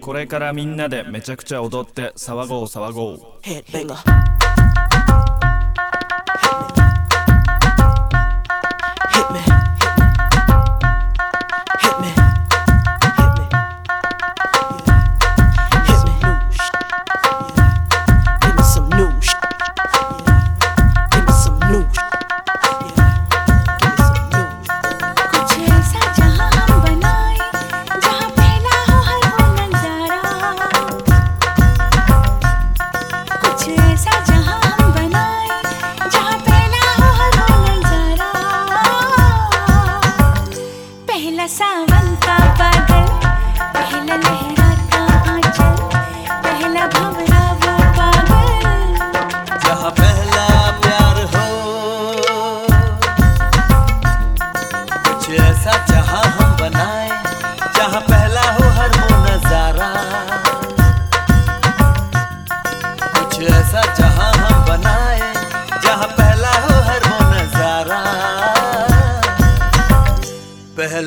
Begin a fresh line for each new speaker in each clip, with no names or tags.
これからみんなでめちゃくちゃ踊って騒ごう騒ごう。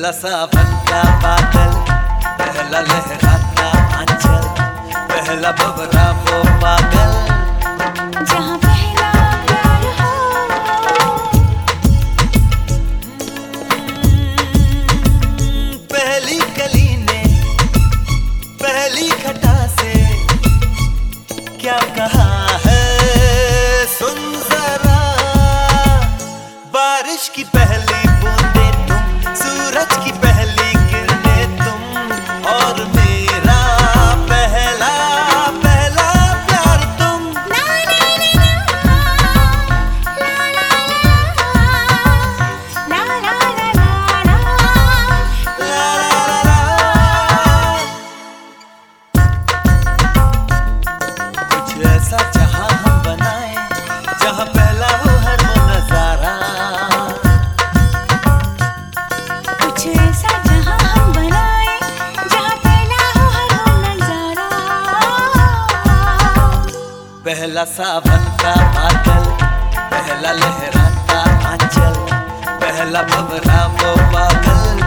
पहला सा फटा बादल पहला लहराता आंचल पहला
बबरा वो पागल। हम्म, क्या कहा पहला सावन का बादल पहला लहराता आंचल पहला बबरा वो पागल।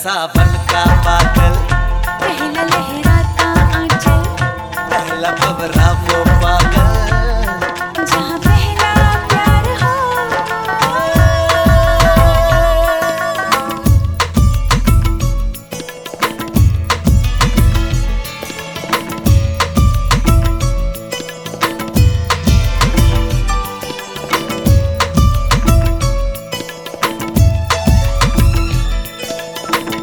सावन का बाकी